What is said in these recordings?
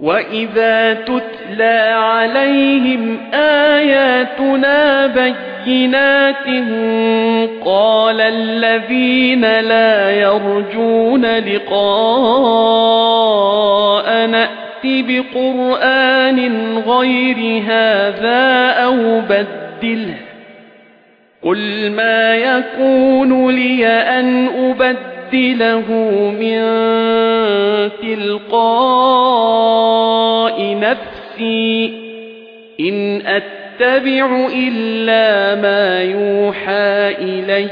وَإِذَا تُتْلَى عَلَيْهِمْ آيَاتُنَا بَيِّنَاتٍ قَالَ الَّذِينَ لَا يَرْجُونَ لِقَاءَنَا ائْتِ بِقُرْآنٍ غَيْرِ هَذَا أَوْ بَدِّلْهُ قُلْ مَا يَكُونُ لِي أَنْ أُبَدِّلَهُ مِنْ تِلْقَاءِ نَفْسِي إِنْ أَتَّبِعُ إِلَّا مَا يُوحَى إِلَيَّ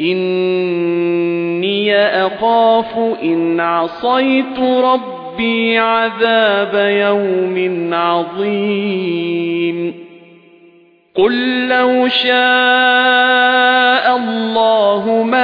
إِنِّي أَخَافُ إِنْ عَصَيْتُ رَبِّي عَذَابَ يَوْمٍ عَظِيمٍ قُل لَّوْ شَاءَ اللَّهُ مَا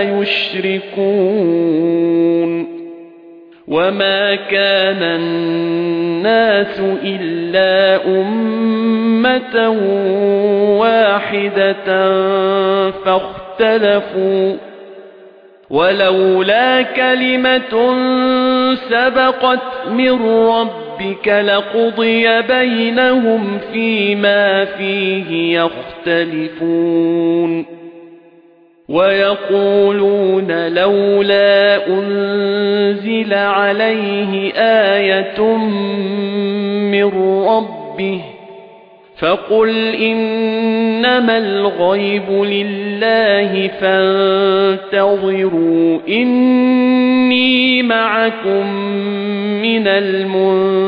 يُشْرِكُونَ وَمَا كَانَ النَّاسُ إِلَّا أُمَّةً وَاحِدَةً فَاخْتَلَفُوا وَلَوْلَا كَلِمَةٌ سَبَقَتْ مِنْ رَبِّكَ لَقُضِيَ بَيْنَهُمْ فِيمَا فِيهِ يَخْتَلِفُونَ وَيَقُولُونَ لَوْلَا أُنْزِلَ عَلَيْهِ آيَةٌ مِنْ رَبِّهِ فَقُلْ إِنَّمَا الْغَيْبُ لِلَّهِ فَانتَظِرُوا إِنِّي مَعَكُمْ مِنَ الْمُنتَظِرِينَ